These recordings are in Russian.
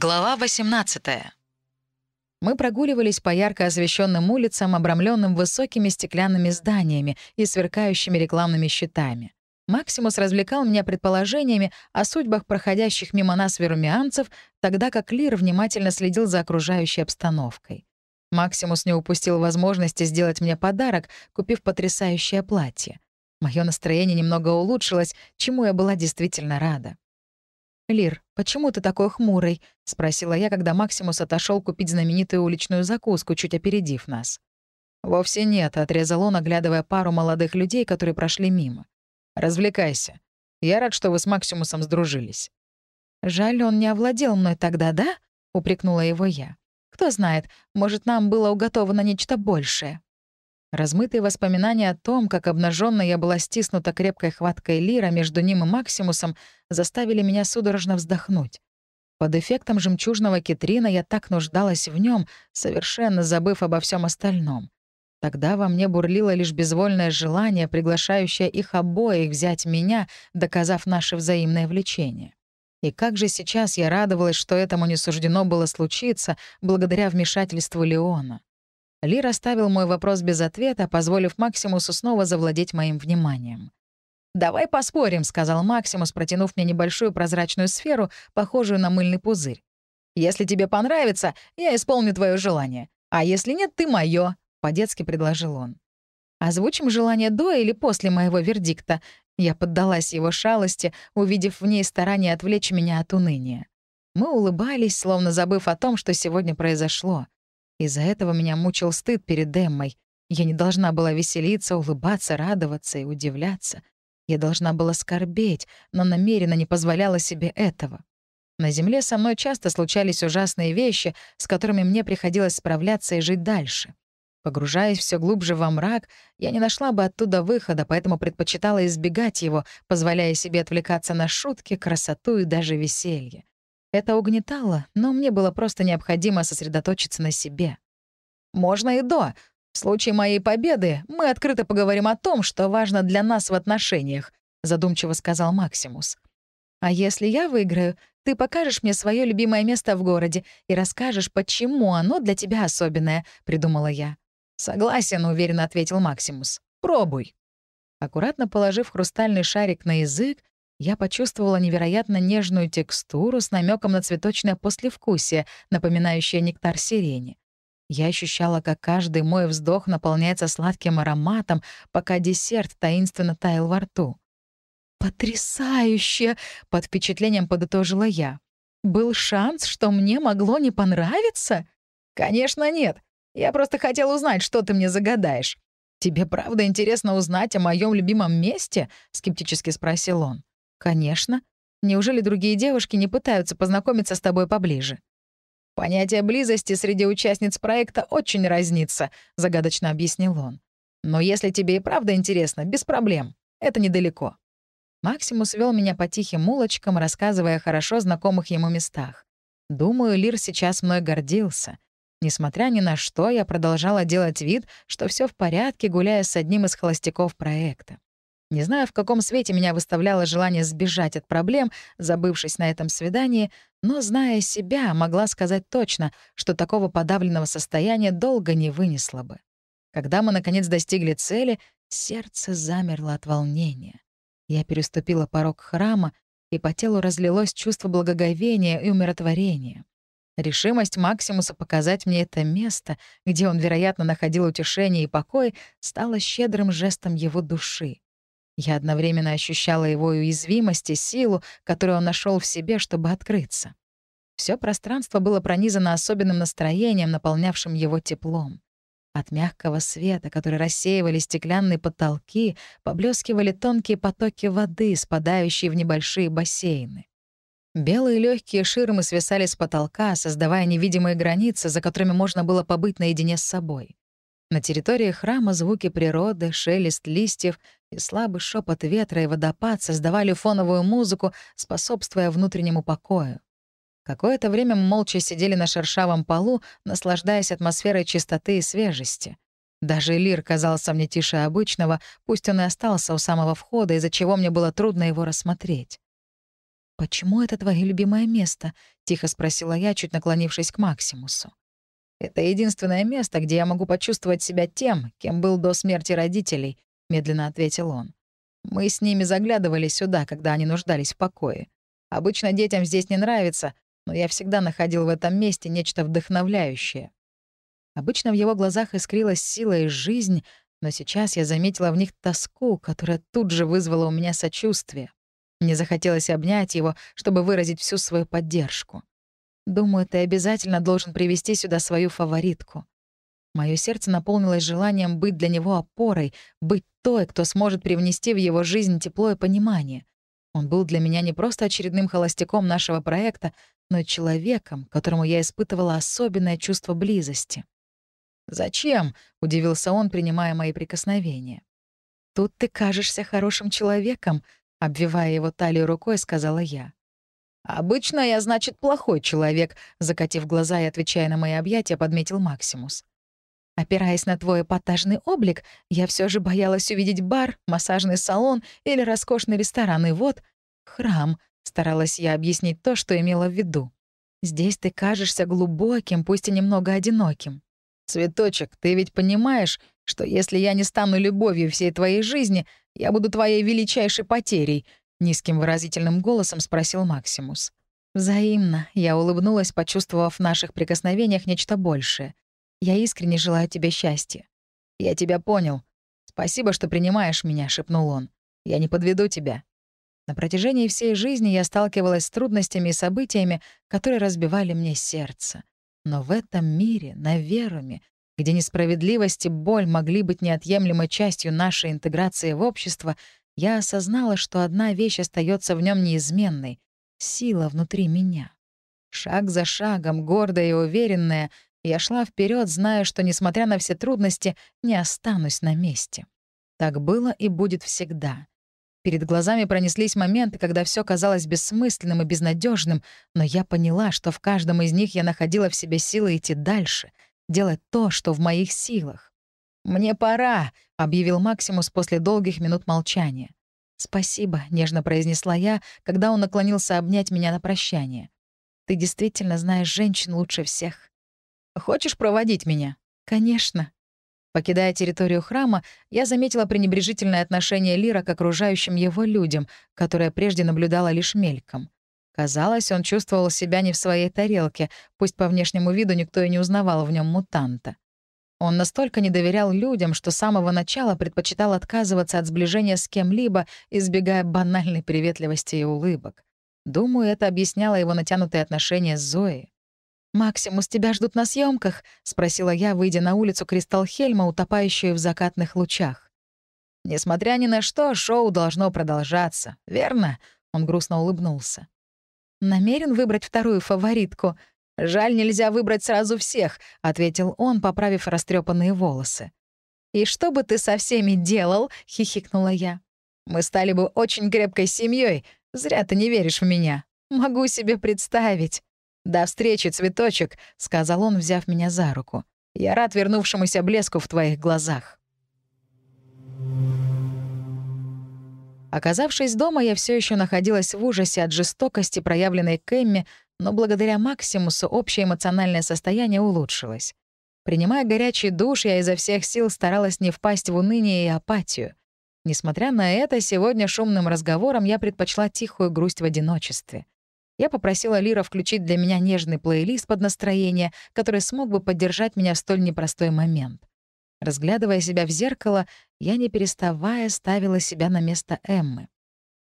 Глава 18. Мы прогуливались по ярко освещенным улицам, обрамленным высокими стеклянными зданиями и сверкающими рекламными щитами. Максимус развлекал меня предположениями о судьбах проходящих мимо нас верумианцев, тогда как Лир внимательно следил за окружающей обстановкой. Максимус не упустил возможности сделать мне подарок, купив потрясающее платье. Мое настроение немного улучшилось, чему я была действительно рада. «Лир, почему ты такой хмурый?» — спросила я, когда Максимус отошел купить знаменитую уличную закуску, чуть опередив нас. «Вовсе нет», — отрезал он, оглядывая пару молодых людей, которые прошли мимо. «Развлекайся. Я рад, что вы с Максимусом сдружились». «Жаль, он не овладел мной тогда, да?» — упрекнула его я. «Кто знает, может, нам было уготовано нечто большее». Размытые воспоминания о том, как обнаженно я была стиснута крепкой хваткой Лира между ним и Максимусом, заставили меня судорожно вздохнуть. Под эффектом жемчужного китрина я так нуждалась в нем, совершенно забыв обо всем остальном. Тогда во мне бурлило лишь безвольное желание, приглашающее их обоих взять меня, доказав наше взаимное влечение. И как же сейчас я радовалась, что этому не суждено было случиться благодаря вмешательству Леона. Лир оставил мой вопрос без ответа, позволив Максимусу снова завладеть моим вниманием. «Давай поспорим», — сказал Максимус, протянув мне небольшую прозрачную сферу, похожую на мыльный пузырь. «Если тебе понравится, я исполню твое желание. А если нет, ты моё», — по-детски предложил он. «Озвучим желание до или после моего вердикта?» Я поддалась его шалости, увидев в ней старание отвлечь меня от уныния. Мы улыбались, словно забыв о том, что сегодня произошло. Из-за этого меня мучил стыд перед Эммой. Я не должна была веселиться, улыбаться, радоваться и удивляться. Я должна была скорбеть, но намеренно не позволяла себе этого. На Земле со мной часто случались ужасные вещи, с которыми мне приходилось справляться и жить дальше. Погружаясь все глубже во мрак, я не нашла бы оттуда выхода, поэтому предпочитала избегать его, позволяя себе отвлекаться на шутки, красоту и даже веселье. Это угнетало, но мне было просто необходимо сосредоточиться на себе. Можно и до. В случае моей победы мы открыто поговорим о том, что важно для нас в отношениях, задумчиво сказал Максимус. А если я выиграю, ты покажешь мне свое любимое место в городе и расскажешь, почему оно для тебя особенное, придумала я. Согласен, уверенно ответил Максимус. Пробуй. Аккуратно положив хрустальный шарик на язык, я почувствовала невероятно нежную текстуру с намеком на цветочное послевкусие, напоминающее нектар сирени. Я ощущала, как каждый мой вздох наполняется сладким ароматом, пока десерт таинственно таял во рту. «Потрясающе!» — под впечатлением подытожила я. «Был шанс, что мне могло не понравиться?» «Конечно нет. Я просто хотел узнать, что ты мне загадаешь. Тебе правда интересно узнать о моем любимом месте?» — скептически спросил он. «Конечно. Неужели другие девушки не пытаются познакомиться с тобой поближе?» «Понятие близости среди участниц проекта очень разнится», — загадочно объяснил он. «Но если тебе и правда интересно, без проблем. Это недалеко». Максимус вел меня по тихим улочкам, рассказывая о хорошо знакомых ему местах. Думаю, Лир сейчас мной гордился. Несмотря ни на что, я продолжала делать вид, что все в порядке, гуляя с одним из холостяков проекта. Не знаю, в каком свете меня выставляло желание сбежать от проблем, забывшись на этом свидании, но, зная себя, могла сказать точно, что такого подавленного состояния долго не вынесла бы. Когда мы, наконец, достигли цели, сердце замерло от волнения. Я переступила порог храма, и по телу разлилось чувство благоговения и умиротворения. Решимость Максимуса показать мне это место, где он, вероятно, находил утешение и покой, стала щедрым жестом его души. Я одновременно ощущала его уязвимость и силу, которую он нашел в себе, чтобы открыться. Все пространство было пронизано особенным настроением, наполнявшим его теплом. От мягкого света, который рассеивали стеклянные потолки, поблескивали тонкие потоки воды, спадающие в небольшие бассейны. Белые легкие ширмы свисали с потолка, создавая невидимые границы, за которыми можно было побыть наедине с собой. На территории храма звуки природы, шелест листьев и слабый шепот ветра и водопад создавали фоновую музыку, способствуя внутреннему покою. Какое-то время мы молча сидели на шершавом полу, наслаждаясь атмосферой чистоты и свежести. Даже Лир казался мне тише обычного, пусть он и остался у самого входа, из-за чего мне было трудно его рассмотреть. «Почему это твое любимое место?» — тихо спросила я, чуть наклонившись к Максимусу. «Это единственное место, где я могу почувствовать себя тем, кем был до смерти родителей», — медленно ответил он. «Мы с ними заглядывали сюда, когда они нуждались в покое. Обычно детям здесь не нравится, но я всегда находил в этом месте нечто вдохновляющее». Обычно в его глазах искрилась сила и жизнь, но сейчас я заметила в них тоску, которая тут же вызвала у меня сочувствие. Мне захотелось обнять его, чтобы выразить всю свою поддержку. Думаю, ты обязательно должен привести сюда свою фаворитку. Моё сердце наполнилось желанием быть для него опорой, быть той, кто сможет привнести в его жизнь тепло и понимание. Он был для меня не просто очередным холостяком нашего проекта, но человеком, которому я испытывала особенное чувство близости. «Зачем?» — удивился он, принимая мои прикосновения. «Тут ты кажешься хорошим человеком», — обвивая его талию рукой, сказала я. «Обычно я, значит, плохой человек», — закатив глаза и отвечая на мои объятия, подметил Максимус. Опираясь на твой эпатажный облик, я все же боялась увидеть бар, массажный салон или роскошный ресторан, и вот — храм, — старалась я объяснить то, что имела в виду. Здесь ты кажешься глубоким, пусть и немного одиноким. «Цветочек, ты ведь понимаешь, что если я не стану любовью всей твоей жизни, я буду твоей величайшей потерей», — низким выразительным голосом спросил Максимус. «Взаимно», — я улыбнулась, почувствовав в наших прикосновениях нечто большее. «Я искренне желаю тебе счастья». «Я тебя понял. Спасибо, что принимаешь меня», — шепнул он. «Я не подведу тебя». На протяжении всей жизни я сталкивалась с трудностями и событиями, которые разбивали мне сердце. Но в этом мире, на Веруме, где несправедливость и боль могли быть неотъемлемой частью нашей интеграции в общество, я осознала, что одна вещь остается в нем неизменной — сила внутри меня. Шаг за шагом, гордая и уверенная, я шла вперед, зная, что, несмотря на все трудности, не останусь на месте. Так было и будет всегда. Перед глазами пронеслись моменты, когда все казалось бессмысленным и безнадежным, но я поняла, что в каждом из них я находила в себе силы идти дальше, делать то, что в моих силах. «Мне пора», — объявил Максимус после долгих минут молчания. «Спасибо», — нежно произнесла я, когда он наклонился обнять меня на прощание. «Ты действительно знаешь женщин лучше всех». «Хочешь проводить меня?» «Конечно». Покидая территорию храма, я заметила пренебрежительное отношение Лира к окружающим его людям, которое прежде наблюдала лишь мельком. Казалось, он чувствовал себя не в своей тарелке, пусть по внешнему виду никто и не узнавал в нем мутанта. Он настолько не доверял людям, что с самого начала предпочитал отказываться от сближения с кем-либо, избегая банальной приветливости и улыбок. Думаю, это объясняло его натянутые отношения с Зоей. «Максимус, тебя ждут на съемках? спросила я, выйдя на улицу Кристалхельма, утопающую в закатных лучах. «Несмотря ни на что, шоу должно продолжаться, верно?» — он грустно улыбнулся. «Намерен выбрать вторую фаворитку?» «Жаль, нельзя выбрать сразу всех», — ответил он, поправив растрепанные волосы. «И что бы ты со всеми делал?» — хихикнула я. «Мы стали бы очень крепкой семьей. Зря ты не веришь в меня. Могу себе представить». «До встречи, цветочек», — сказал он, взяв меня за руку. «Я рад вернувшемуся блеску в твоих глазах». Оказавшись дома, я все еще находилась в ужасе от жестокости, проявленной к Эмме, но благодаря Максимусу общее эмоциональное состояние улучшилось. Принимая горячий душ, я изо всех сил старалась не впасть в уныние и апатию. Несмотря на это, сегодня шумным разговором я предпочла тихую грусть в одиночестве. Я попросила Лира включить для меня нежный плейлист под настроение, который смог бы поддержать меня в столь непростой момент. Разглядывая себя в зеркало, я, не переставая, ставила себя на место Эммы.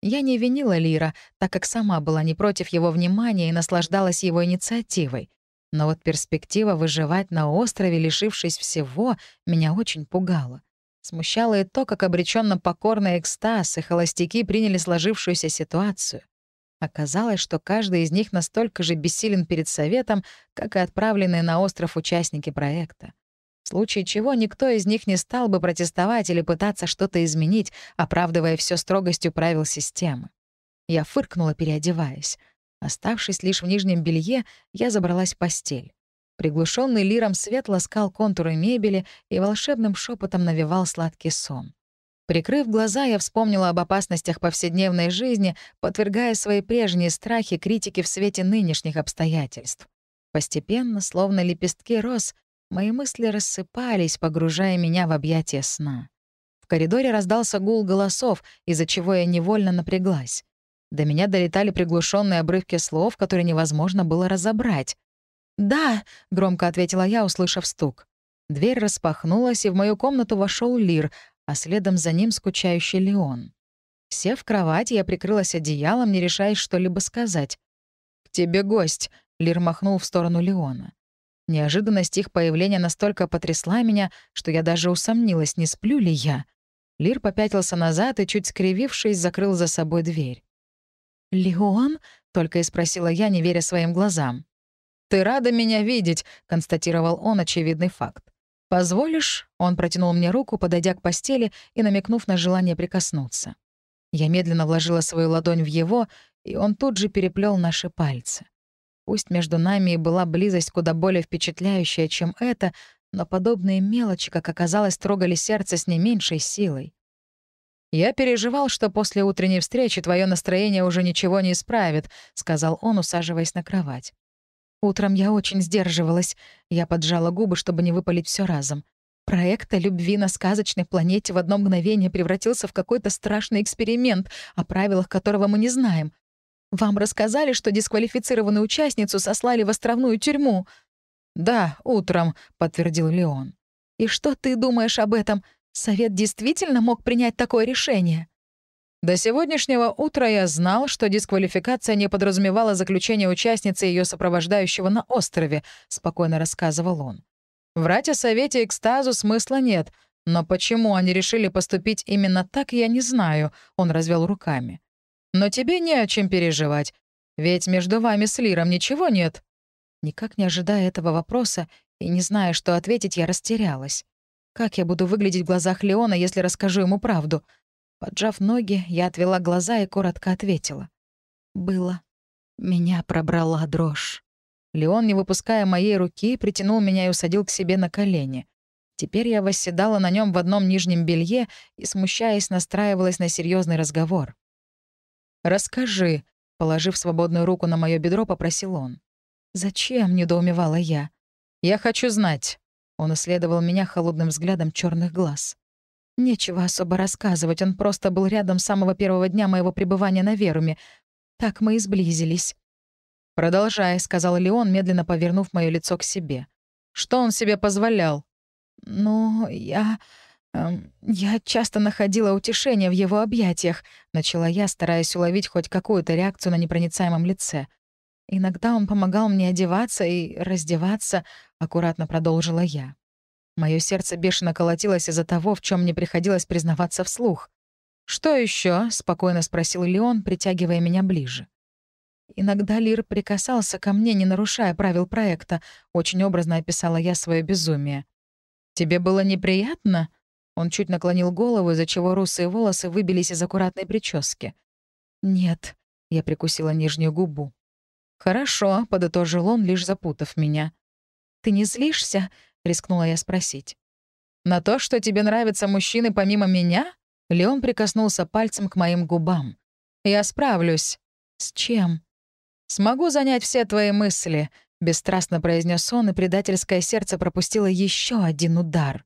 Я не винила Лира, так как сама была не против его внимания и наслаждалась его инициативой. Но вот перспектива выживать на острове, лишившись всего, меня очень пугала. Смущало и то, как обреченно покорный экстаз и холостяки приняли сложившуюся ситуацию. Оказалось, что каждый из них настолько же бессилен перед советом, как и отправленные на остров участники проекта. Случае чего никто из них не стал бы протестовать или пытаться что-то изменить, оправдывая все строгостью правил системы. Я фыркнула, переодеваясь. Оставшись лишь в нижнем белье, я забралась в постель. Приглушенный лиром свет ласкал контуры мебели и волшебным шепотом навевал сладкий сон. Прикрыв глаза, я вспомнила об опасностях повседневной жизни, подвергая свои прежние страхи критике в свете нынешних обстоятельств. Постепенно, словно лепестки роз, мои мысли рассыпались, погружая меня в объятия сна. В коридоре раздался гул голосов, из-за чего я невольно напряглась. До меня долетали приглушенные обрывки слов, которые невозможно было разобрать. «Да», — громко ответила я, услышав стук. Дверь распахнулась, и в мою комнату вошел Лир, а следом за ним скучающий Леон. Сев в кровать, я прикрылась одеялом, не решаясь что-либо сказать. «К тебе гость», — Лир махнул в сторону Леона. Неожиданность их появления настолько потрясла меня, что я даже усомнилась, не сплю ли я. Лир попятился назад и, чуть скривившись, закрыл за собой дверь. «Леон?» — только и спросила я, не веря своим глазам. «Ты рада меня видеть», — констатировал он очевидный факт. «Позволишь?» — он протянул мне руку, подойдя к постели и намекнув на желание прикоснуться. Я медленно вложила свою ладонь в его, и он тут же переплел наши пальцы. Пусть между нами и была близость куда более впечатляющая, чем это, но подобные мелочи, как оказалось, трогали сердце с не меньшей силой. «Я переживал, что после утренней встречи твое настроение уже ничего не исправит», — сказал он, усаживаясь на кровать. Утром я очень сдерживалась. Я поджала губы, чтобы не выпалить все разом. Проект о любви на сказочной планете в одно мгновение превратился в какой-то страшный эксперимент, о правилах которого мы не знаем. Вам рассказали, что дисквалифицированную участницу сослали в островную тюрьму?» «Да, утром», — подтвердил Леон. «И что ты думаешь об этом? Совет действительно мог принять такое решение?» До сегодняшнего утра я знал, что дисквалификация не подразумевала заключение участницы и ее сопровождающего на острове, спокойно рассказывал он. Врать о совете экстазу смысла нет, но почему они решили поступить именно так, я не знаю, он развел руками. Но тебе не о чем переживать, ведь между вами с Лиром ничего нет. Никак не ожидая этого вопроса и не зная, что ответить, я растерялась. Как я буду выглядеть в глазах Леона, если расскажу ему правду? Поджав ноги, я отвела глаза и коротко ответила. «Было. Меня пробрала дрожь». Леон, не выпуская моей руки, притянул меня и усадил к себе на колени. Теперь я восседала на нем в одном нижнем белье и, смущаясь, настраивалась на серьезный разговор. «Расскажи», — положив свободную руку на мое бедро, попросил он. «Зачем?» — недоумевала я. «Я хочу знать». Он исследовал меня холодным взглядом черных глаз. Нечего особо рассказывать, он просто был рядом с самого первого дня моего пребывания на Веруме. Так мы и сблизились. «Продолжай», — сказал Леон, медленно повернув моё лицо к себе. «Что он себе позволял?» «Ну, я... Я часто находила утешение в его объятиях», — начала я, стараясь уловить хоть какую-то реакцию на непроницаемом лице. «Иногда он помогал мне одеваться и раздеваться», — аккуратно продолжила я. Моё сердце бешено колотилось из-за того, в чем мне приходилось признаваться вслух. «Что еще? спокойно спросил Леон, притягивая меня ближе. Иногда Лир прикасался ко мне, не нарушая правил проекта. Очень образно описала я свое безумие. «Тебе было неприятно?» Он чуть наклонил голову, из-за чего русые волосы выбились из аккуратной прически. «Нет», — я прикусила нижнюю губу. «Хорошо», — подытожил он, лишь запутав меня. «Ты не злишься?» — рискнула я спросить. «На то, что тебе нравятся мужчины помимо меня?» Леон прикоснулся пальцем к моим губам. «Я справлюсь». «С чем?» «Смогу занять все твои мысли», — бесстрастно произнес он, и предательское сердце пропустило еще один удар.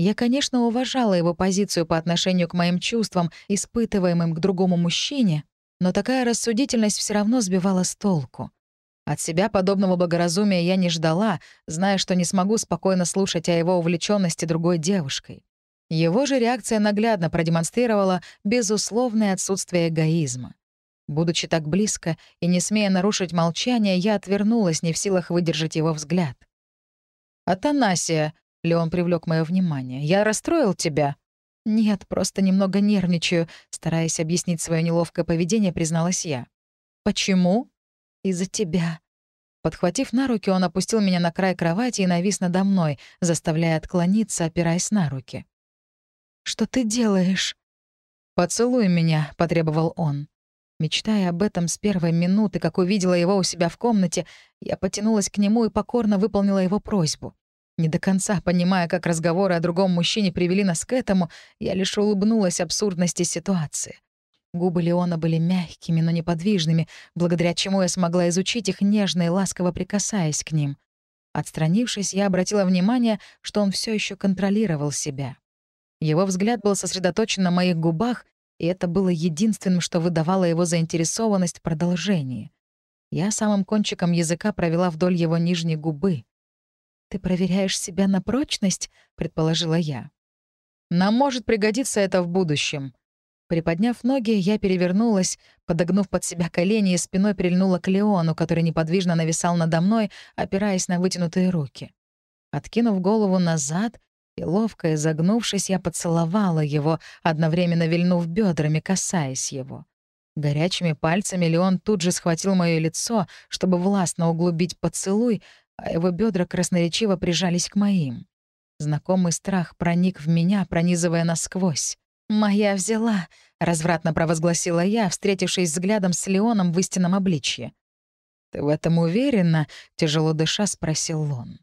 Я, конечно, уважала его позицию по отношению к моим чувствам, испытываемым к другому мужчине, но такая рассудительность все равно сбивала с толку. От себя подобного благоразумия я не ждала, зная, что не смогу спокойно слушать о его увлеченности другой девушкой. Его же реакция наглядно продемонстрировала безусловное отсутствие эгоизма. Будучи так близко и не смея нарушить молчание, я отвернулась, не в силах выдержать его взгляд. «Атанасия», — Леон привлек мое внимание, — «я расстроил тебя?» «Нет, просто немного нервничаю», — стараясь объяснить свое неловкое поведение, призналась я. «Почему?» Из-за тебя». Подхватив на руки, он опустил меня на край кровати и навис надо мной, заставляя отклониться, опираясь на руки. «Что ты делаешь?» «Поцелуй меня», — потребовал он. Мечтая об этом с первой минуты, как увидела его у себя в комнате, я потянулась к нему и покорно выполнила его просьбу. Не до конца понимая, как разговоры о другом мужчине привели нас к этому, я лишь улыбнулась абсурдности ситуации. Губы Леона были мягкими, но неподвижными, благодаря чему я смогла изучить их нежно и ласково прикасаясь к ним. Отстранившись, я обратила внимание, что он все еще контролировал себя. Его взгляд был сосредоточен на моих губах, и это было единственным, что выдавало его заинтересованность в продолжении. Я самым кончиком языка провела вдоль его нижней губы. «Ты проверяешь себя на прочность?» — предположила я. «Нам может пригодиться это в будущем». Приподняв ноги, я перевернулась, подогнув под себя колени и спиной прильнула к Леону, который неподвижно нависал надо мной, опираясь на вытянутые руки. Откинув голову назад и ловко изогнувшись, я поцеловала его, одновременно вильнув бедрами, касаясь его. Горячими пальцами Леон тут же схватил мое лицо, чтобы властно углубить поцелуй, а его бедра красноречиво прижались к моим. Знакомый страх проник в меня, пронизывая насквозь. «Моя взяла», — развратно провозгласила я, встретившись взглядом с Леоном в истинном обличье. «Ты в этом уверена?» — тяжело дыша спросил он.